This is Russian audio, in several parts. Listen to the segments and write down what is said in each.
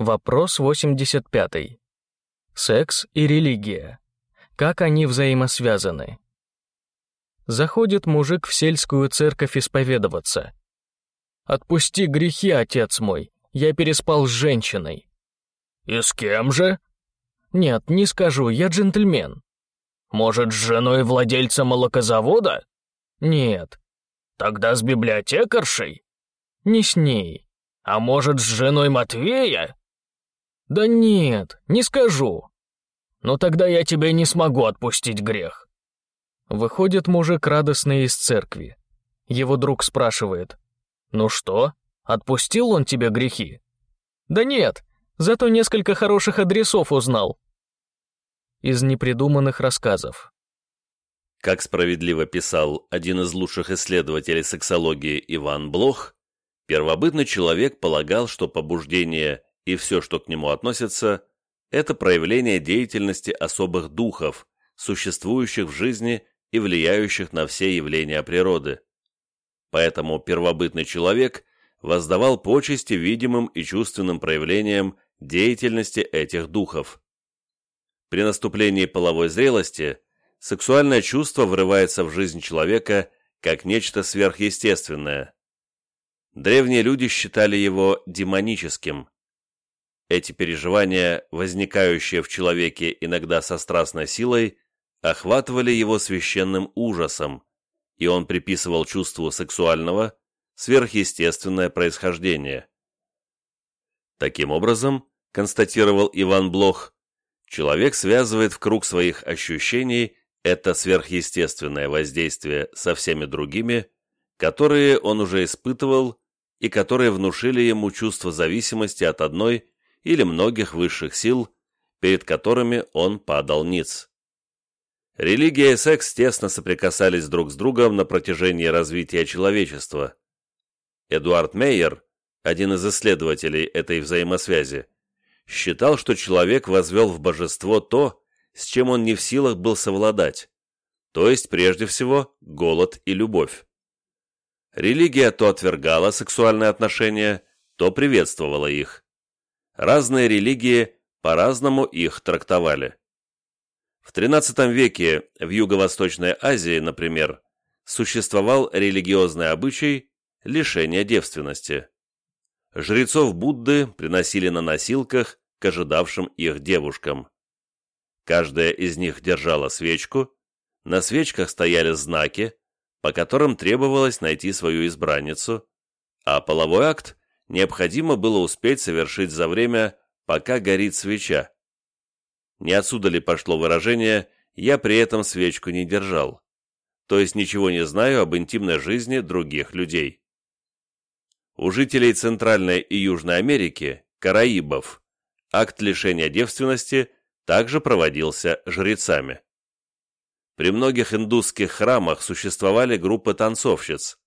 Вопрос 85. Секс и религия. Как они взаимосвязаны? Заходит мужик в сельскую церковь исповедоваться. «Отпусти грехи, отец мой, я переспал с женщиной». «И с кем же?» «Нет, не скажу, я джентльмен». «Может, с женой владельца молокозавода?» «Нет». «Тогда с библиотекаршей?» «Не с ней». «А может, с женой Матвея?» «Да нет, не скажу». «Ну тогда я тебе не смогу отпустить грех». Выходит мужик радостный из церкви. Его друг спрашивает. «Ну что, отпустил он тебе грехи?» «Да нет, зато несколько хороших адресов узнал». Из непридуманных рассказов. Как справедливо писал один из лучших исследователей сексологии Иван Блох, первобытный человек полагал, что побуждение и все, что к нему относится, это проявление деятельности особых духов, существующих в жизни и влияющих на все явления природы. Поэтому первобытный человек воздавал почести видимым и чувственным проявлениям деятельности этих духов. При наступлении половой зрелости сексуальное чувство врывается в жизнь человека как нечто сверхъестественное. Древние люди считали его демоническим. Эти переживания, возникающие в человеке иногда со страстной силой, охватывали его священным ужасом, и он приписывал чувству сексуального сверхъестественное происхождение. Таким образом, констатировал Иван Блох, человек связывает в круг своих ощущений это сверхъестественное воздействие со всеми другими, которые он уже испытывал и которые внушили ему чувство зависимости от одной или многих высших сил, перед которыми он падал ниц. Религия и секс тесно соприкасались друг с другом на протяжении развития человечества. Эдуард Мейер, один из исследователей этой взаимосвязи, считал, что человек возвел в божество то, с чем он не в силах был совладать, то есть, прежде всего, голод и любовь. Религия то отвергала сексуальные отношения, то приветствовала их разные религии по-разному их трактовали. В XIII веке в Юго-Восточной Азии, например, существовал религиозный обычай лишения девственности. Жрецов Будды приносили на носилках к ожидавшим их девушкам. Каждая из них держала свечку, на свечках стояли знаки, по которым требовалось найти свою избранницу, а половой акт необходимо было успеть совершить за время, пока горит свеча. Не отсюда ли пошло выражение «я при этом свечку не держал», то есть ничего не знаю об интимной жизни других людей. У жителей Центральной и Южной Америки, караибов, акт лишения девственности также проводился жрецами. При многих индусских храмах существовали группы танцовщиц.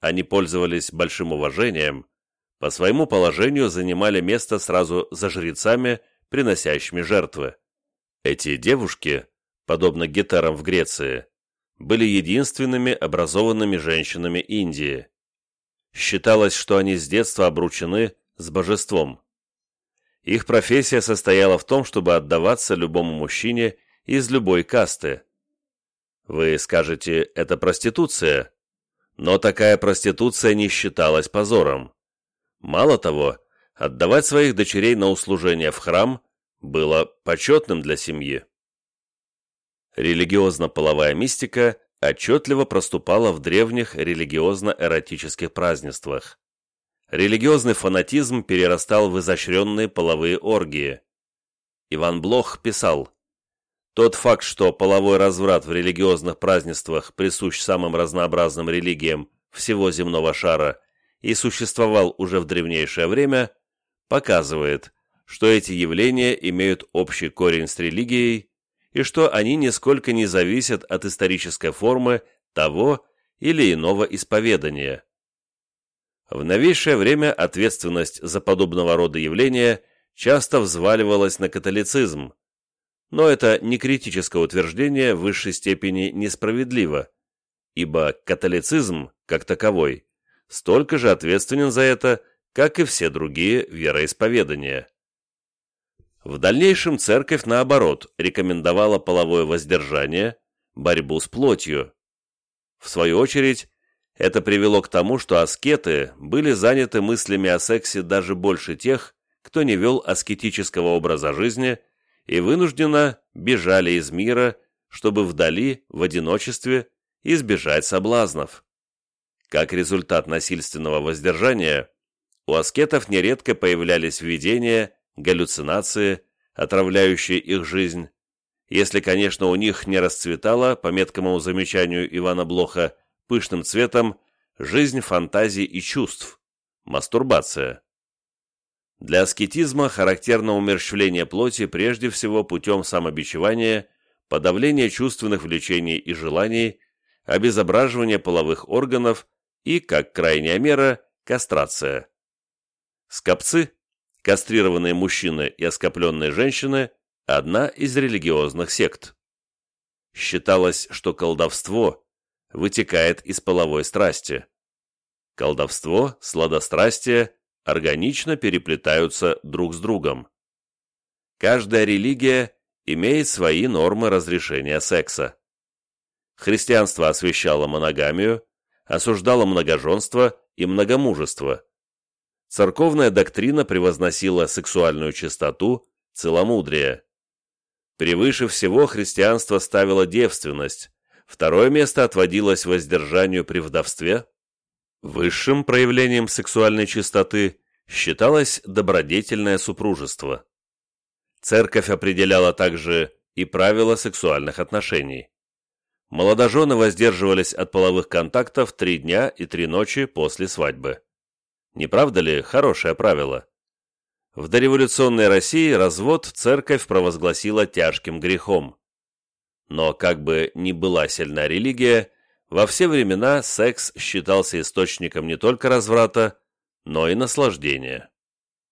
Они пользовались большим уважением, по своему положению занимали место сразу за жрецами, приносящими жертвы. Эти девушки, подобно гетарам в Греции, были единственными образованными женщинами Индии. Считалось, что они с детства обручены с божеством. Их профессия состояла в том, чтобы отдаваться любому мужчине из любой касты. Вы скажете, это проституция, но такая проституция не считалась позором. Мало того, отдавать своих дочерей на услужение в храм было почетным для семьи. Религиозно-половая мистика отчетливо проступала в древних религиозно-эротических празднествах. Религиозный фанатизм перерастал в изощренные половые оргии. Иван Блох писал, «Тот факт, что половой разврат в религиозных празднествах присущ самым разнообразным религиям всего земного шара и существовал уже в древнейшее время, показывает, что эти явления имеют общий корень с религией и что они нисколько не зависят от исторической формы того или иного исповедания. В новейшее время ответственность за подобного рода явления часто взваливалась на католицизм, но это не критическое утверждение в высшей степени несправедливо, ибо католицизм, как таковой, столько же ответственен за это, как и все другие вероисповедания. В дальнейшем церковь, наоборот, рекомендовала половое воздержание, борьбу с плотью. В свою очередь, это привело к тому, что аскеты были заняты мыслями о сексе даже больше тех, кто не вел аскетического образа жизни и вынужденно бежали из мира, чтобы вдали, в одиночестве, избежать соблазнов. Как результат насильственного воздержания, у аскетов нередко появлялись видения, галлюцинации, отравляющие их жизнь, если, конечно, у них не расцветала, по меткому замечанию Ивана Блоха, пышным цветом, жизнь фантазий и чувств, мастурбация. Для аскетизма характерно умерщвление плоти прежде всего путем самобичевания, подавления чувственных влечений и желаний, обезображивания половых органов и, как крайняя мера, кастрация. Скопцы, кастрированные мужчины и оскопленные женщины – одна из религиозных сект. Считалось, что колдовство вытекает из половой страсти. Колдовство, сладострастие органично переплетаются друг с другом. Каждая религия имеет свои нормы разрешения секса. Христианство освящало моногамию, осуждало многоженство и многомужество. Церковная доктрина превозносила сексуальную чистоту, целомудрие. Превыше всего христианство ставило девственность, второе место отводилось воздержанию при вдовстве. Высшим проявлением сексуальной чистоты считалось добродетельное супружество. Церковь определяла также и правила сексуальных отношений. Молодожены воздерживались от половых контактов три дня и три ночи после свадьбы. Не правда ли хорошее правило? В дореволюционной России развод церковь провозгласила тяжким грехом. Но как бы ни была сильна религия, во все времена секс считался источником не только разврата, но и наслаждения.